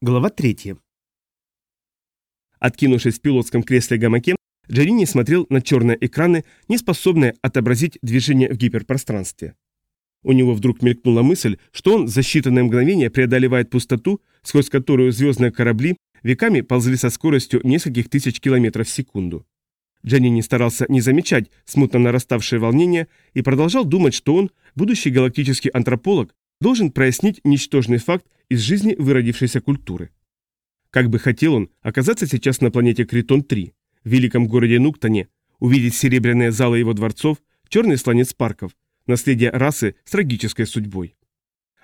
Глава 3. Откинувшись в пилотском кресле гамаке, Джарини смотрел на черные экраны, не способные отобразить движение в гиперпространстве. У него вдруг мелькнула мысль, что он за считанные мгновения преодолевает пустоту, сквозь которую звездные корабли веками ползли со скоростью нескольких тысяч километров в секунду. Джанини старался не замечать смутно нараставшее волнение и продолжал думать, что он, будущий галактический антрополог, должен прояснить ничтожный факт из жизни выродившейся культуры. Как бы хотел он оказаться сейчас на планете Критон-3, в великом городе Нуктоне, увидеть серебряные залы его дворцов, черный слонец парков, наследие расы с трагической судьбой.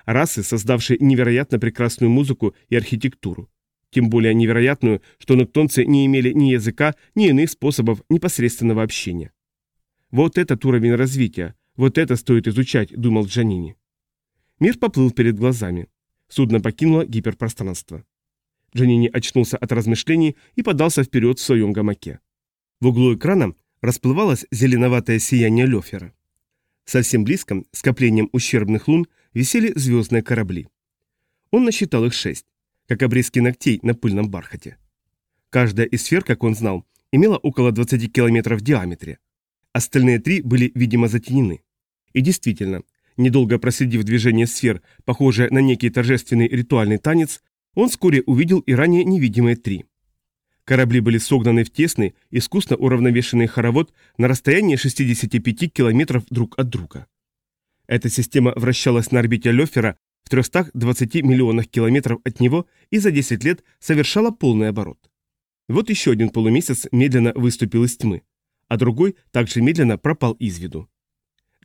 Расы, создавшей невероятно прекрасную музыку и архитектуру. Тем более невероятную, что нуктонцы не имели ни языка, ни иных способов непосредственного общения. Вот этот уровень развития, вот это стоит изучать, думал Джанини. Мир поплыл перед глазами. Судно покинуло гиперпространство. Джанини очнулся от размышлений и подался вперед в своем гамаке. В углу экрана расплывалось зеленоватое сияние Лёфера. Совсем близко, скоплением ущербных лун, висели звездные корабли. Он насчитал их шесть, как обрезки ногтей на пыльном бархате. Каждая из сфер, как он знал, имела около 20 километров в диаметре. Остальные три были, видимо, затенены. И действительно, Недолго проследив движение сфер, похожее на некий торжественный ритуальный танец, он вскоре увидел и ранее невидимые три. Корабли были согнаны в тесный, искусно уравновешенный хоровод на расстоянии 65 километров друг от друга. Эта система вращалась на орбите Лёфера в 320 миллионах километров от него и за 10 лет совершала полный оборот. Вот еще один полумесяц медленно выступил из тьмы, а другой также медленно пропал из виду.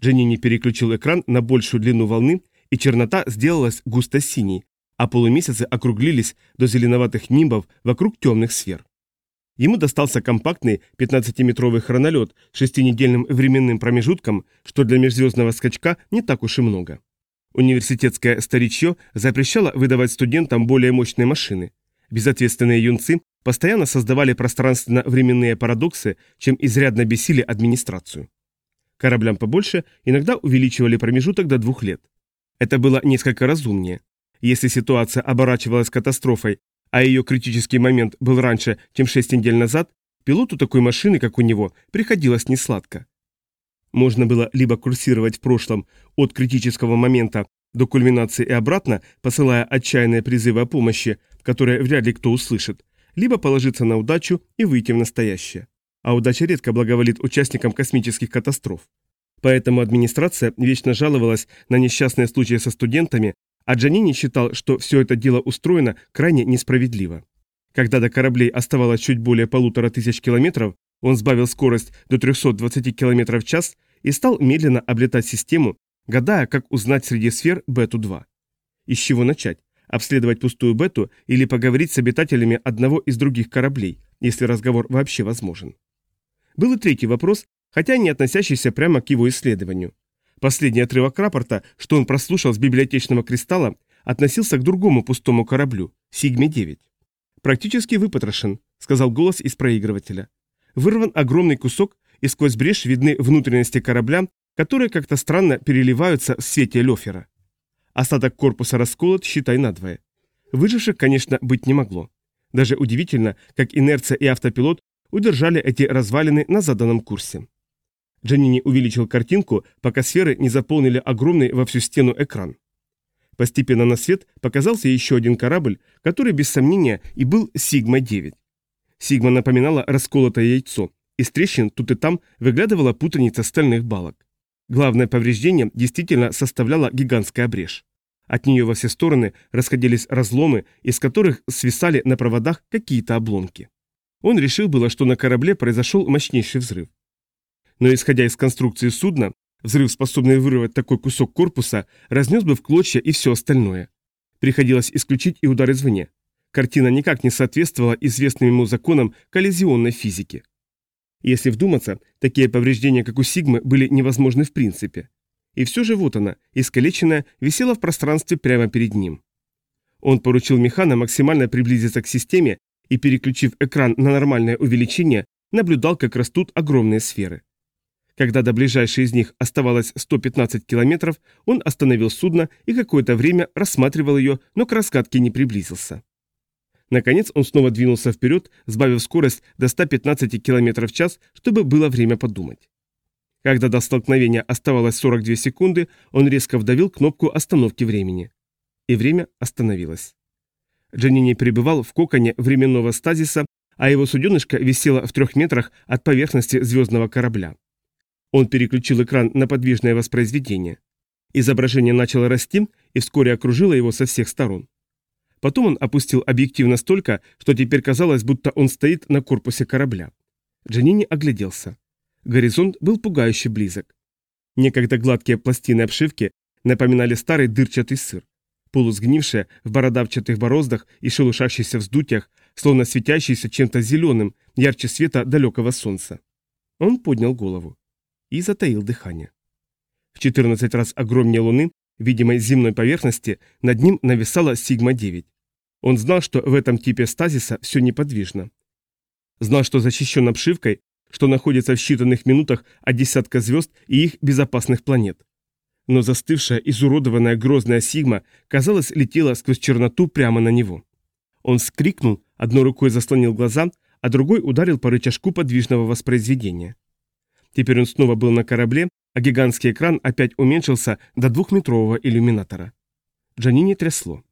Дженни переключил экран на большую длину волны, и чернота сделалась густо-синей, а полумесяцы округлились до зеленоватых нимбов вокруг темных сфер. Ему достался компактный 15-метровый хронолет с шестинедельным временным промежутком, что для межзвездного скачка не так уж и много. Университетское старичье запрещало выдавать студентам более мощные машины. Безответственные юнцы постоянно создавали пространственно-временные парадоксы, чем изрядно бесили администрацию. Кораблям побольше иногда увеличивали промежуток до двух лет. Это было несколько разумнее. Если ситуация оборачивалась катастрофой, а ее критический момент был раньше, чем 6 недель назад, пилоту такой машины, как у него, приходилось несладко. Можно было либо курсировать в прошлом от критического момента до кульминации и обратно, посылая отчаянные призывы о помощи, которые вряд ли кто услышит, либо положиться на удачу и выйти в настоящее а удача редко благоволит участникам космических катастроф. Поэтому администрация вечно жаловалась на несчастные случаи со студентами, а Джанини считал, что все это дело устроено крайне несправедливо. Когда до кораблей оставалось чуть более полутора тысяч километров, он сбавил скорость до 320 километров в час и стал медленно облетать систему, гадая, как узнать среди сфер Бету-2. Из чего начать? Обследовать пустую Бету или поговорить с обитателями одного из других кораблей, если разговор вообще возможен? Был и третий вопрос, хотя не относящийся прямо к его исследованию. Последний отрывок рапорта, что он прослушал с библиотечного кристалла, относился к другому пустому кораблю, Сигме-9. «Практически выпотрошен», — сказал голос из проигрывателя. Вырван огромный кусок, и сквозь брешь видны внутренности корабля, которые как-то странно переливаются в свете Лёфера. Остаток корпуса расколот, считай надвое. Выживших, конечно, быть не могло. Даже удивительно, как инерция и автопилот удержали эти развалины на заданном курсе. Джанини увеличил картинку, пока сферы не заполнили огромный во всю стену экран. Постепенно на свет показался еще один корабль, который без сомнения и был Сигма-9. Сигма напоминала расколотое яйцо, из трещин тут и там выглядывала путаница стальных балок. Главное повреждение действительно составляла гигантская брешь. От нее во все стороны расходились разломы, из которых свисали на проводах какие-то обломки. Он решил было, что на корабле произошел мощнейший взрыв. Но исходя из конструкции судна, взрыв, способный вырвать такой кусок корпуса, разнес бы в клочья и все остальное. Приходилось исключить и удар извне. Картина никак не соответствовала известным ему законам коллизионной физики. Если вдуматься, такие повреждения, как у Сигмы, были невозможны в принципе. И все же вот она, искалеченная, висела в пространстве прямо перед ним. Он поручил Механа максимально приблизиться к системе и, переключив экран на нормальное увеличение, наблюдал, как растут огромные сферы. Когда до ближайшей из них оставалось 115 километров, он остановил судно и какое-то время рассматривал ее, но к разгадке не приблизился. Наконец он снова двинулся вперед, сбавив скорость до 115 км в час, чтобы было время подумать. Когда до столкновения оставалось 42 секунды, он резко вдавил кнопку остановки времени. И время остановилось. Джанини пребывал в коконе временного стазиса, а его суденышко висело в трех метрах от поверхности звездного корабля. Он переключил экран на подвижное воспроизведение. Изображение начало расти и вскоре окружило его со всех сторон. Потом он опустил объектив настолько, что теперь казалось, будто он стоит на корпусе корабля. Джанини огляделся. Горизонт был пугающе близок. Некогда гладкие пластины обшивки напоминали старый дырчатый сыр. Полусгнившие в бородавчатых бороздах и шелушащихся вздутиях, словно светящиеся чем-то зеленым, ярче света далекого солнца. Он поднял голову и затаил дыхание. В 14 раз огромнее Луны, видимой земной поверхности, над ним нависала Сигма-9. Он знал, что в этом типе стазиса все неподвижно. Знал, что защищен обшивкой, что находится в считанных минутах от десятка звезд и их безопасных планет. Но застывшая, изуродованная грозная Сигма, казалось, летела сквозь черноту прямо на него. Он скрикнул, одной рукой заслонил глаза, а другой ударил по рычажку подвижного воспроизведения. Теперь он снова был на корабле, а гигантский экран опять уменьшился до двухметрового иллюминатора. Джанини трясло.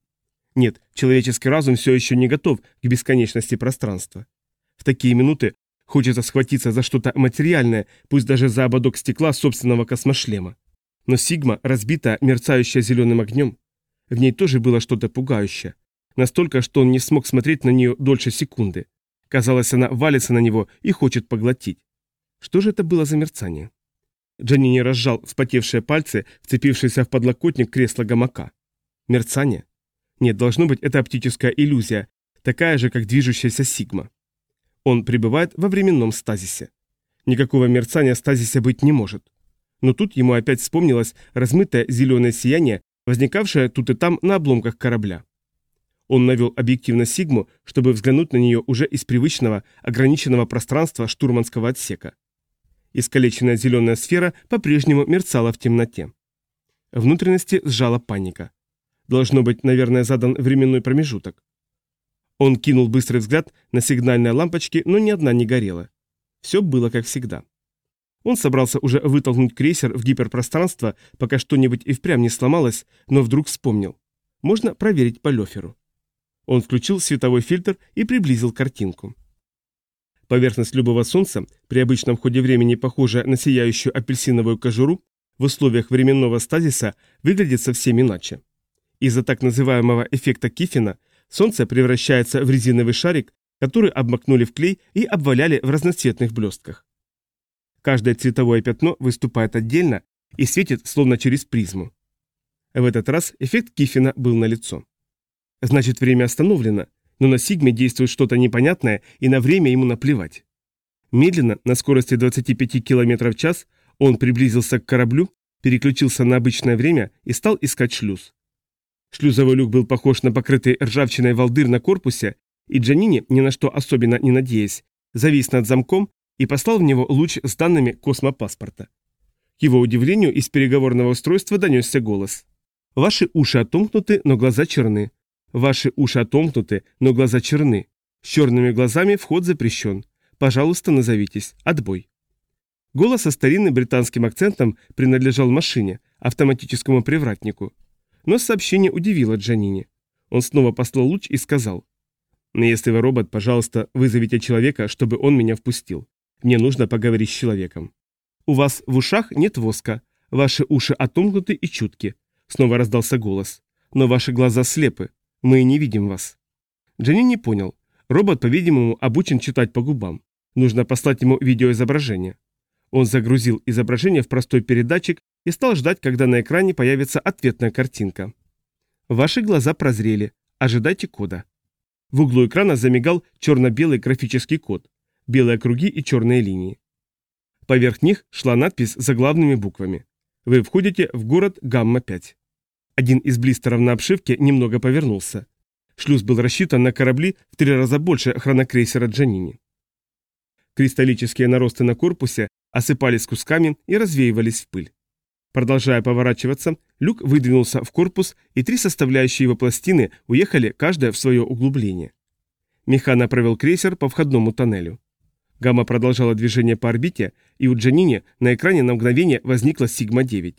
Нет, человеческий разум все еще не готов к бесконечности пространства. В такие минуты хочется схватиться за что-то материальное, пусть даже за ободок стекла собственного космошлема. Но Сигма, разбитая, мерцающая зеленым огнем, в ней тоже было что-то пугающее. Настолько, что он не смог смотреть на нее дольше секунды. Казалось, она валится на него и хочет поглотить. Что же это было за мерцание? Джанини разжал вспотевшие пальцы, вцепившиеся в подлокотник кресла гамака. Мерцание? Нет, должно быть, это оптическая иллюзия, такая же, как движущаяся сигма. Он пребывает во временном стазисе. Никакого мерцания стазиса быть не может. Но тут ему опять вспомнилось размытое зеленое сияние, возникавшее тут и там на обломках корабля. Он навел объектив на Сигму, чтобы взглянуть на нее уже из привычного, ограниченного пространства штурманского отсека. Искалеченная зеленая сфера по-прежнему мерцала в темноте. Внутренности сжала паника. Должно быть, наверное, задан временной промежуток. Он кинул быстрый взгляд на сигнальные лампочки, но ни одна не горела. Все было как всегда. Он собрался уже вытолкнуть крейсер в гиперпространство, пока что-нибудь и впрямь не сломалось, но вдруг вспомнил. Можно проверить по Лёферу. Он включил световой фильтр и приблизил картинку. Поверхность любого солнца, при обычном ходе времени похожая на сияющую апельсиновую кожуру, в условиях временного стазиса выглядит совсем иначе. Из-за так называемого эффекта Киффина солнце превращается в резиновый шарик, который обмакнули в клей и обваляли в разноцветных блестках. Каждое цветовое пятно выступает отдельно и светит словно через призму. В этот раз эффект Киффина был налицо. Значит, время остановлено, но на Сигме действует что-то непонятное, и на время ему наплевать. Медленно, на скорости 25 км в час, он приблизился к кораблю, переключился на обычное время и стал искать шлюз. Шлюзовой люк был похож на покрытый ржавчиной волдырь на корпусе, и Джанини, ни на что особенно не надеясь, завис над замком и послал в него луч с данными космопаспорта. К его удивлению, из переговорного устройства донесся голос. «Ваши уши отомкнуты, но глаза черны. Ваши уши отомкнуты, но глаза черны. С черными глазами вход запрещен. Пожалуйста, назовитесь. Отбой». Голос со старинным британским акцентом принадлежал машине, автоматическому привратнику. Но сообщение удивило Джанини. Он снова послал луч и сказал. «Если вы робот, пожалуйста, вызовите человека, чтобы он меня впустил. Мне нужно поговорить с человеком». «У вас в ушах нет воска. Ваши уши отомкнуты и чутки», — снова раздался голос. «Но ваши глаза слепы. Мы не видим вас». Джанни не понял. Робот, по-видимому, обучен читать по губам. Нужно послать ему видеоизображение. Он загрузил изображение в простой передатчик и стал ждать, когда на экране появится ответная картинка. Ваши глаза прозрели. Ожидайте кода. В углу экрана замигал черно-белый графический код, белые круги и черные линии. Поверх них шла надпись заглавными буквами. Вы входите в город Гамма-5. Один из блистеров на обшивке немного повернулся. Шлюз был рассчитан на корабли в три раза больше хронокрейсера Джанини. Кристаллические наросты на корпусе осыпались кусками и развеивались в пыль. Продолжая поворачиваться, люк выдвинулся в корпус, и три составляющие его пластины уехали каждая в свое углубление. Механа провел крейсер по входному тоннелю. Гамма продолжала движение по орбите, и у Джанини на экране на мгновение возникла Сигма-9.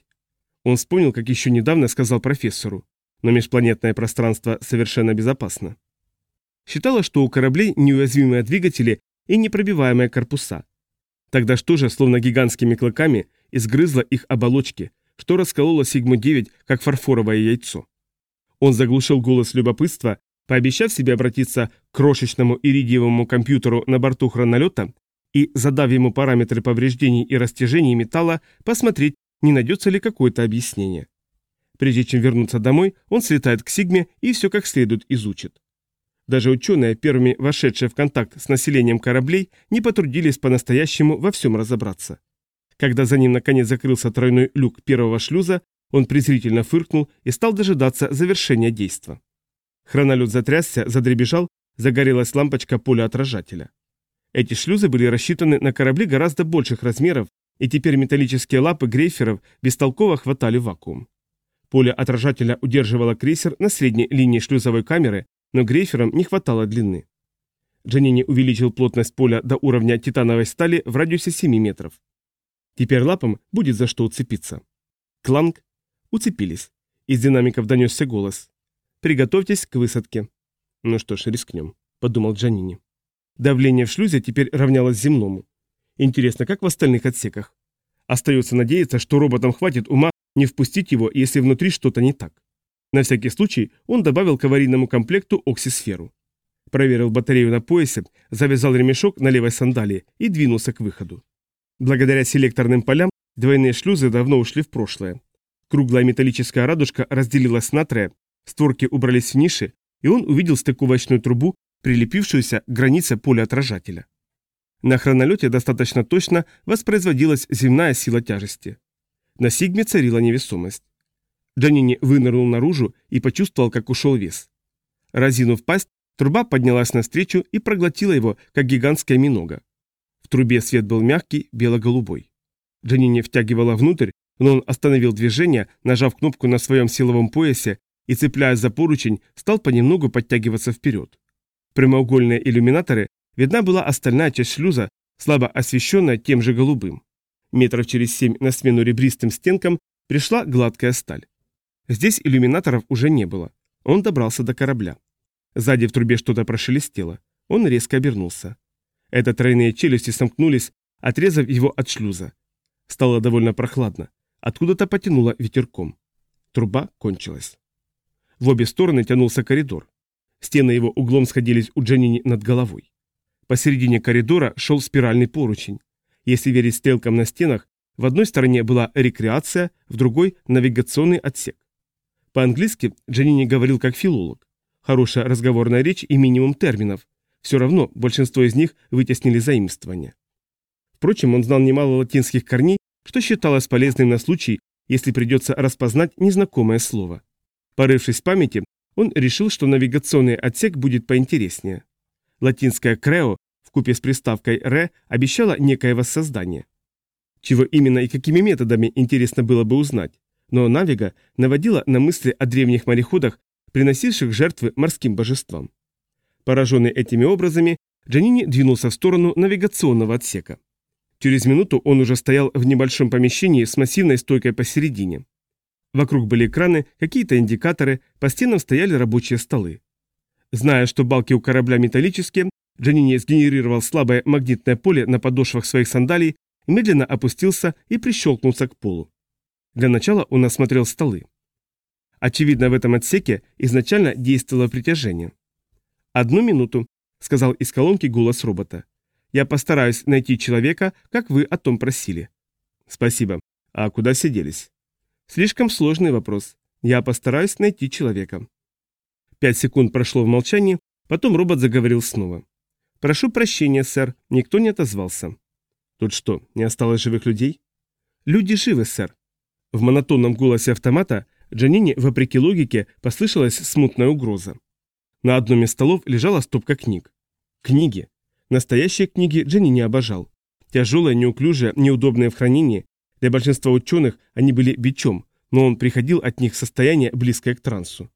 Он вспомнил, как еще недавно сказал профессору, но межпланетное пространство совершенно безопасно. Считала, что у кораблей неуязвимые двигатели и непробиваемые корпуса. Тогда что же, словно гигантскими клыками, изгрызла их оболочки, что расколола Сигму-9, как фарфоровое яйцо. Он заглушил голос любопытства, пообещав себе обратиться к крошечному иридиевому компьютеру на борту хронолета и, задав ему параметры повреждений и растяжений металла, посмотреть, не найдется ли какое-то объяснение. Прежде чем вернуться домой, он слетает к Сигме и все как следует изучит. Даже ученые, первыми вошедшие в контакт с населением кораблей, не потрудились по-настоящему во всем разобраться. Когда за ним наконец закрылся тройной люк первого шлюза, он презрительно фыркнул и стал дожидаться завершения действа. Хронолет затрясся, задребежал, загорелась лампочка поля отражателя. Эти шлюзы были рассчитаны на корабли гораздо больших размеров, и теперь металлические лапы грейферов бестолково хватали вакуум. Поле отражателя удерживало крейсер на средней линии шлюзовой камеры, но грейферам не хватало длины. Джанини увеличил плотность поля до уровня титановой стали в радиусе 7 метров. Теперь лапам будет за что уцепиться. Кланг. Уцепились. Из динамиков донесся голос. «Приготовьтесь к высадке». «Ну что ж, рискнем», — подумал Джанини. Давление в шлюзе теперь равнялось земному. Интересно, как в остальных отсеках? Остается надеяться, что роботам хватит ума не впустить его, если внутри что-то не так. На всякий случай он добавил к аварийному комплекту оксисферу. Проверил батарею на поясе, завязал ремешок на левой сандалии и двинулся к выходу. Благодаря селекторным полям двойные шлюзы давно ушли в прошлое. Круглая металлическая радужка разделилась на трое, створки убрались в ниши, и он увидел стыковочную трубу, прилепившуюся к границе поля отражателя. На хронолете достаточно точно воспроизводилась земная сила тяжести. На Сигме царила невесомость. Джанини вынырнул наружу и почувствовал, как ушел вес. Разинув пасть, труба поднялась навстречу и проглотила его, как гигантская минога. В трубе свет был мягкий, бело-голубой. Джанини втягивала внутрь, но он остановил движение, нажав кнопку на своем силовом поясе и, цепляясь за поручень, стал понемногу подтягиваться вперед. Прямоугольные иллюминаторы видна была остальная часть шлюза, слабо освещенная тем же голубым. Метров через семь на смену ребристым стенкам пришла гладкая сталь. Здесь иллюминаторов уже не было. Он добрался до корабля. Сзади в трубе что-то прошелестело. Он резко обернулся. Это тройные челюсти сомкнулись, отрезав его от шлюза. Стало довольно прохладно. Откуда-то потянуло ветерком. Труба кончилась. В обе стороны тянулся коридор. Стены его углом сходились у Дженнини над головой. Посередине коридора шел спиральный поручень. Если верить стрелкам на стенах, в одной стороне была рекреация, в другой – навигационный отсек. По-английски Джанини говорил как филолог. Хорошая разговорная речь и минимум терминов. Все равно большинство из них вытеснили заимствования. Впрочем, он знал немало латинских корней, что считалось полезным на случай, если придется распознать незнакомое слово. Порывшись в памяти, он решил, что навигационный отсек будет поинтереснее. Латинское «крео» в купе с приставкой «ре» обещало некое воссоздание. Чего именно и какими методами интересно было бы узнать но Навига наводила на мысли о древних мореходах, приносивших жертвы морским божествам. Пораженный этими образами, Джанини двинулся в сторону навигационного отсека. Через минуту он уже стоял в небольшом помещении с массивной стойкой посередине. Вокруг были экраны, какие-то индикаторы, по стенам стояли рабочие столы. Зная, что балки у корабля металлические, Джанини сгенерировал слабое магнитное поле на подошвах своих сандалий, медленно опустился и прищелкнулся к полу. Для начала он осмотрел столы. Очевидно, в этом отсеке изначально действовало притяжение. «Одну минуту», — сказал из колонки голос робота. «Я постараюсь найти человека, как вы о том просили». «Спасибо. А куда сиделись?» «Слишком сложный вопрос. Я постараюсь найти человека». Пять секунд прошло в молчании, потом робот заговорил снова. «Прошу прощения, сэр, никто не отозвался». «Тут что, не осталось живых людей?» «Люди живы, сэр. В монотонном голосе автомата Джанини, вопреки логике, послышалась смутная угроза. На одном из столов лежала стопка книг. Книги. Настоящие книги Джанини обожал. Тяжелые, неуклюжие, неудобные в хранении. Для большинства ученых они были бичом, но он приходил от них в состояние, близкое к трансу.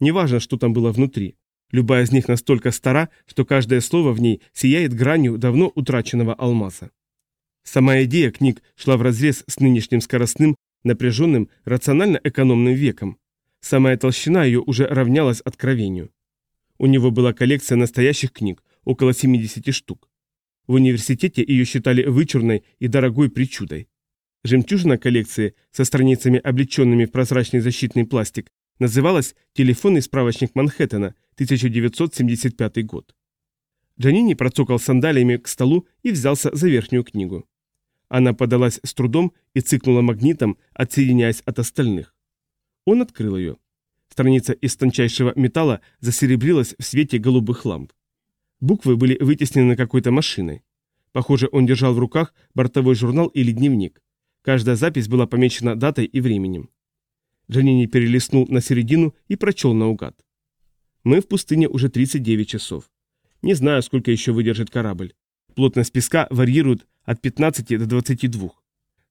Неважно, что там было внутри. Любая из них настолько стара, что каждое слово в ней сияет гранью давно утраченного алмаза. Сама идея книг шла вразрез с нынешним скоростным, напряженным, рационально-экономным веком. Самая толщина ее уже равнялась откровению. У него была коллекция настоящих книг, около 70 штук. В университете ее считали вычурной и дорогой причудой. Жемчужина коллекции со страницами, облеченными в прозрачный защитный пластик, называлась «Телефонный справочник Манхэттена», 1975 год. Джанини процокал сандалиями к столу и взялся за верхнюю книгу. Она подалась с трудом и цикнула магнитом, отсоединяясь от остальных. Он открыл ее. Страница из тончайшего металла засеребрилась в свете голубых ламп. Буквы были вытеснены какой-то машиной. Похоже, он держал в руках бортовой журнал или дневник. Каждая запись была помечена датой и временем. Джанини перелистнул на середину и прочел наугад. Мы в пустыне уже 39 часов. Не знаю, сколько еще выдержит корабль. Плотность песка варьирует от 15 до 22.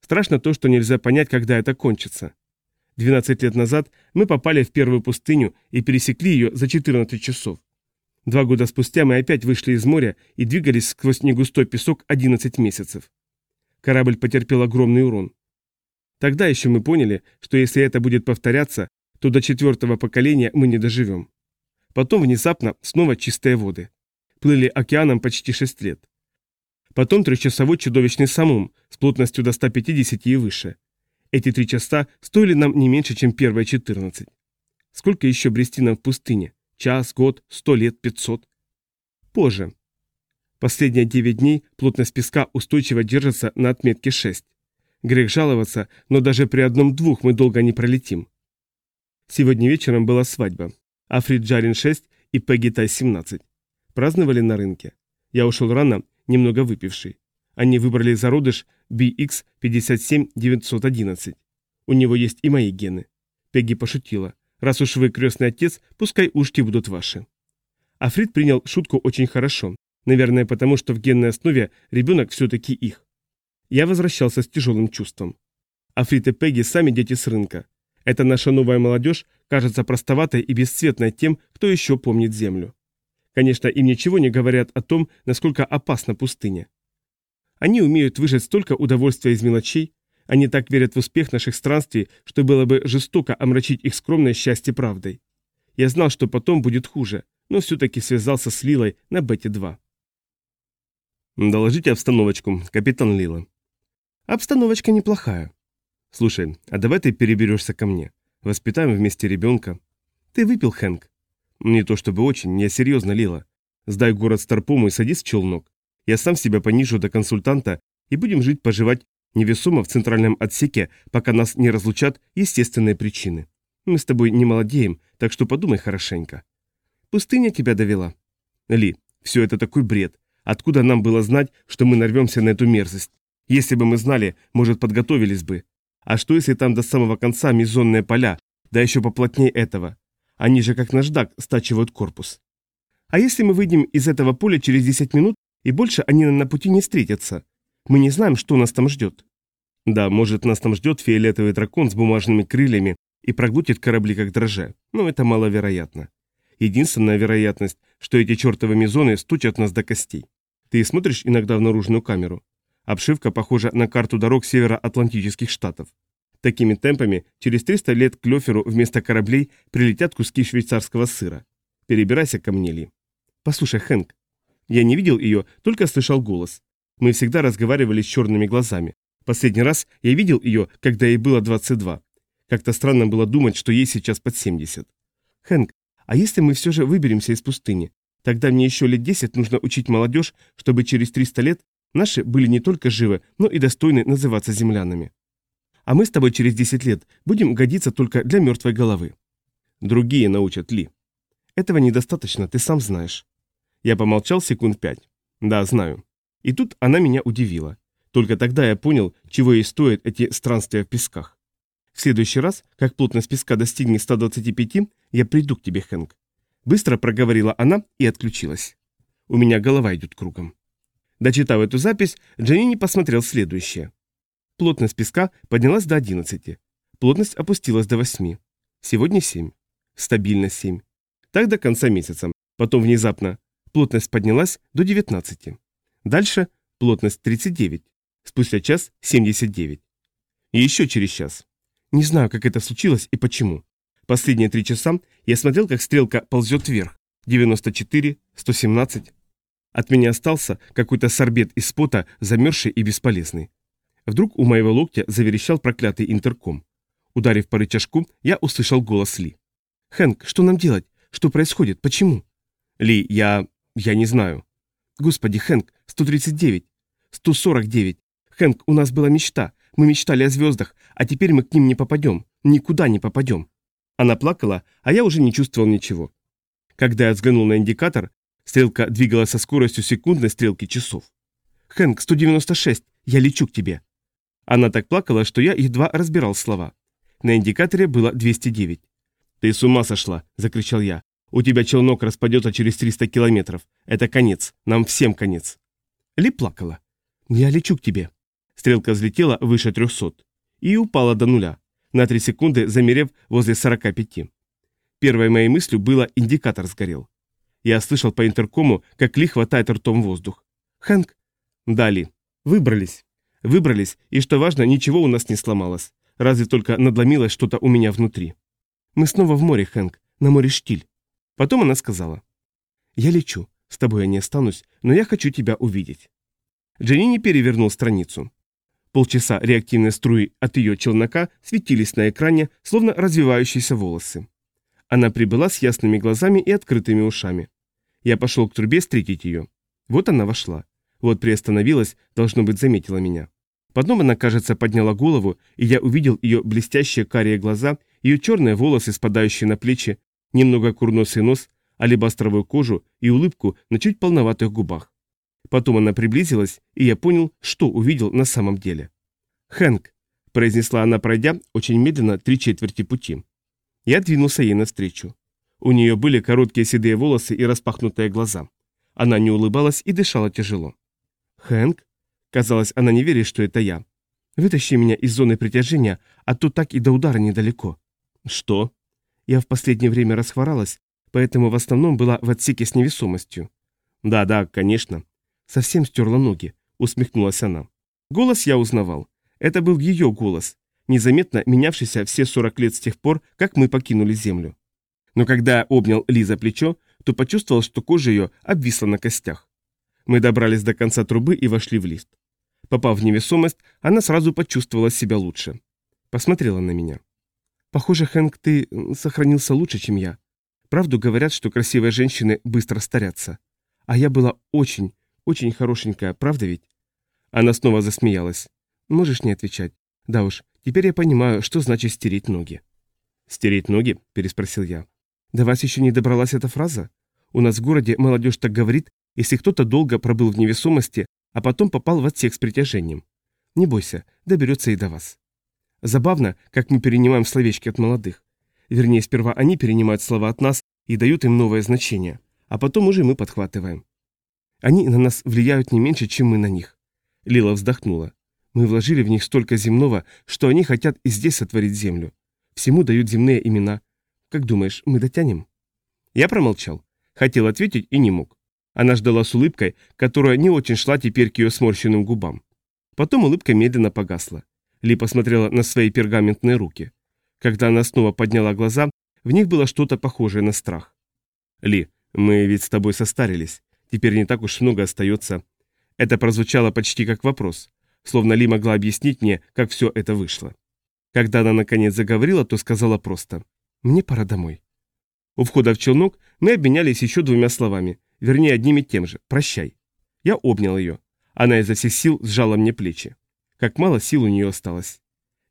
Страшно то, что нельзя понять, когда это кончится. 12 лет назад мы попали в первую пустыню и пересекли ее за 14 часов. Два года спустя мы опять вышли из моря и двигались сквозь негустой песок 11 месяцев. Корабль потерпел огромный урон. Тогда еще мы поняли, что если это будет повторяться, то до четвертого поколения мы не доживем. Потом внезапно снова чистые воды. Плыли океаном почти 6 лет. Потом трехчасовой чудовищный самум с плотностью до 150 и выше. Эти три часа стоили нам не меньше, чем первые 14. Сколько еще брести нам в пустыне? Час, год, сто лет, пятьсот? Позже. Последние 9 дней плотность песка устойчиво держится на отметке 6. Грех жаловаться, но даже при одном-двух мы долго не пролетим. Сегодня вечером была свадьба. Африд Джарин 6 и Пегги Тай 17. Праздновали на рынке. Я ушел рано, немного выпивший. Они выбрали зародыш BX57911. У него есть и мои гены. Пегги пошутила. Раз уж вы крестный отец, пускай ушки будут ваши. Африд принял шутку очень хорошо. Наверное, потому что в генной основе ребенок все-таки их. Я возвращался с тяжелым чувством. Африд и Пегги сами дети с рынка. Эта наша новая молодежь кажется простоватой и бесцветной тем, кто еще помнит землю. Конечно, им ничего не говорят о том, насколько опасна пустыня. Они умеют выжать столько удовольствия из мелочей, они так верят в успех наших странствий, что было бы жестоко омрачить их скромное счастье правдой. Я знал, что потом будет хуже, но все-таки связался с Лилой на Бете-2. «Доложите обстановочку, капитан Лила». «Обстановочка неплохая». «Слушай, а давай ты переберешься ко мне. Воспитаем вместе ребенка». «Ты выпил, Хэнк?» «Не то чтобы очень, я серьезно, Лила. Сдай город Старпому и садись в челнок. Я сам себя понижу до консультанта и будем жить-поживать невесомо в центральном отсеке, пока нас не разлучат естественные причины. Мы с тобой не молодеем, так что подумай хорошенько. Пустыня тебя довела. Ли, все это такой бред. Откуда нам было знать, что мы нарвемся на эту мерзость? Если бы мы знали, может, подготовились бы. А что, если там до самого конца мизонные поля, да еще поплотнее этого? Они же как наждак стачивают корпус. А если мы выйдем из этого поля через 10 минут, и больше они на пути не встретятся? Мы не знаем, что нас там ждет. Да, может, нас там ждет фиолетовый дракон с бумажными крыльями и проглотит корабли как дрожжа, но это маловероятно. Единственная вероятность, что эти чертовы мизоны стучат нас до костей. Ты смотришь иногда в наружную камеру? Обшивка похожа на карту дорог североатлантических штатов. Такими темпами через 300 лет к Лёферу вместо кораблей прилетят куски швейцарского сыра. Перебирайся ко мне, Ли. Послушай, Хэнк. Я не видел ее, только слышал голос. Мы всегда разговаривали с черными глазами. Последний раз я видел ее, когда ей было 22. Как-то странно было думать, что ей сейчас под 70. Хэнк, а если мы все же выберемся из пустыни? Тогда мне еще лет 10 нужно учить молодежь, чтобы через 300 лет наши были не только живы, но и достойны называться землянами. А мы с тобой через 10 лет будем годиться только для мертвой головы. Другие научат Ли. Этого недостаточно, ты сам знаешь. Я помолчал секунд пять. Да, знаю. И тут она меня удивила. Только тогда я понял, чего ей стоят эти странствия в песках. В следующий раз, как плотность песка достигнет 125, я приду к тебе, Хэнк. Быстро проговорила она и отключилась. У меня голова идет кругом. Дочитав эту запись, Джанини посмотрел следующее. Плотность песка поднялась до 11. Плотность опустилась до 8. Сегодня 7. Стабильно 7. Так до конца месяца. Потом внезапно плотность поднялась до 19. Дальше плотность 39. Спустя час 79. И еще через час. Не знаю, как это случилось и почему. Последние три часа я смотрел, как стрелка ползет вверх. 94, 117. От меня остался какой-то сорбет из пота, замерзший и бесполезный. Вдруг у моего локтя заверещал проклятый интерком. Ударив по рычажку, я услышал голос Ли. «Хэнк, что нам делать? Что происходит? Почему?» «Ли, я... я не знаю». «Господи, Хэнк, 139, 149. Хэнк, у нас была мечта. Мы мечтали о звездах, а теперь мы к ним не попадем. Никуда не попадем». Она плакала, а я уже не чувствовал ничего. Когда я взглянул на индикатор, стрелка двигалась со скоростью секундной стрелки часов. «Хэнк, 196, я лечу к тебе». Она так плакала, что я едва разбирал слова. На индикаторе было 209. «Ты с ума сошла!» – закричал я. «У тебя челнок распадется через 300 километров. Это конец. Нам всем конец». Ли плакала. «Я лечу к тебе». Стрелка взлетела выше 300 и упала до нуля, на 3 секунды замерев возле 45. Первой моей мыслью было «индикатор сгорел». Я слышал по интеркому, как Ли хватает ртом воздух. «Хэнк?» «Да, Ли. Выбрались. Выбрались, и, что важно, ничего у нас не сломалось. Разве только надломилось что-то у меня внутри. Мы снова в море, Хэнк, на море Штиль». Потом она сказала. «Я лечу. С тобой я не останусь, но я хочу тебя увидеть». Дженни перевернул страницу. Полчаса реактивной струи от ее челнока светились на экране, словно развивающиеся волосы. Она прибыла с ясными глазами и открытыми ушами. Я пошел к трубе встретить ее. Вот она вошла. Вот приостановилась, должно быть, заметила меня. Потом она, кажется, подняла голову, и я увидел ее блестящие карие глаза, ее черные волосы, спадающие на плечи, немного курносый нос, алебастровую кожу и улыбку на чуть полноватых губах. Потом она приблизилась, и я понял, что увидел на самом деле. «Хэнк», — произнесла она, пройдя очень медленно три четверти пути. Я двинулся ей навстречу. У нее были короткие седые волосы и распахнутые глаза. Она не улыбалась и дышала тяжело. «Хэнк?» Казалось, она не верит, что это я. «Вытащи меня из зоны притяжения, а то так и до удара недалеко». «Что?» Я в последнее время расхворалась, поэтому в основном была в отсеке с невесомостью. «Да, да, конечно». Совсем стерла ноги, усмехнулась она. Голос я узнавал. Это был ее голос, незаметно менявшийся все 40 лет с тех пор, как мы покинули Землю. Но когда обнял Ли за плечо, то почувствовал, что кожа ее обвисла на костях. Мы добрались до конца трубы и вошли в лист. Попав в невесомость, она сразу почувствовала себя лучше. Посмотрела на меня. «Похоже, Хэнк, ты сохранился лучше, чем я. Правду говорят, что красивые женщины быстро старятся. А я была очень, очень хорошенькая, правда ведь?» Она снова засмеялась. «Можешь не отвечать. Да уж, Теперь я понимаю, что значит стереть ноги. «Стереть ноги?» – переспросил я. «До вас еще не добралась эта фраза? У нас в городе молодежь так говорит, если кто-то долго пробыл в невесомости, а потом попал в отсек с притяжением. Не бойся, доберется и до вас. Забавно, как мы перенимаем словечки от молодых. Вернее, сперва они перенимают слова от нас и дают им новое значение, а потом уже мы подхватываем. Они на нас влияют не меньше, чем мы на них. Лила вздохнула. Мы вложили в них столько земного, что они хотят и здесь сотворить землю. Всему дают земные имена. Как думаешь, мы дотянем?» Я промолчал. Хотел ответить и не мог. Она ждала с улыбкой, которая не очень шла теперь к ее сморщенным губам. Потом улыбка медленно погасла. Ли посмотрела на свои пергаментные руки. Когда она снова подняла глаза, в них было что-то похожее на страх. «Ли, мы ведь с тобой состарились. Теперь не так уж много остается». Это прозвучало почти как вопрос словно Ли могла объяснить мне, как все это вышло. Когда она наконец заговорила, то сказала просто «Мне пора домой». У входа в челнок мы обменялись еще двумя словами, вернее одним и тем же «прощай». Я обнял ее. Она изо всех сил сжала мне плечи. Как мало сил у нее осталось.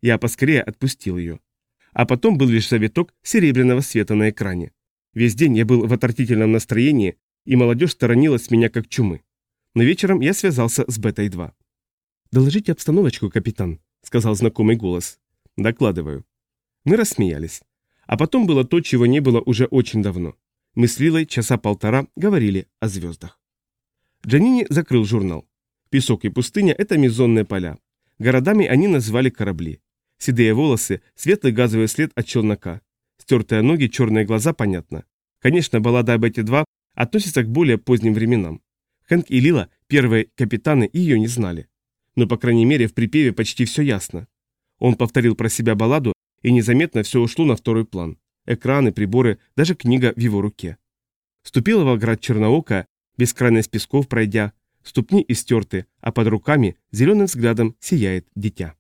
Я поскорее отпустил ее. А потом был лишь завиток серебряного света на экране. Весь день я был в отвратительном настроении, и молодежь сторонилась меня как чумы. Но вечером я связался с Бетой-2. «Доложите обстановочку, капитан», — сказал знакомый голос. «Докладываю». Мы рассмеялись. А потом было то, чего не было уже очень давно. Мы с Лилой часа полтора говорили о звездах. Джанини закрыл журнал. Песок и пустыня – это мезонные поля. Городами они называли корабли. Седые волосы, светлый газовый след от челнока. Стертые ноги, черные глаза, понятно. Конечно, баллада об эти два относится к более поздним временам. Хэнк и Лила, первые капитаны, ее не знали. Но, по крайней мере, в припеве почти все ясно. Он повторил про себя балладу, и незаметно все ушло на второй план. Экраны, приборы, даже книга в его руке. Ступила в оград Черноока, бескрайность песков пройдя, ступни истерты, а под руками зеленым взглядом сияет дитя.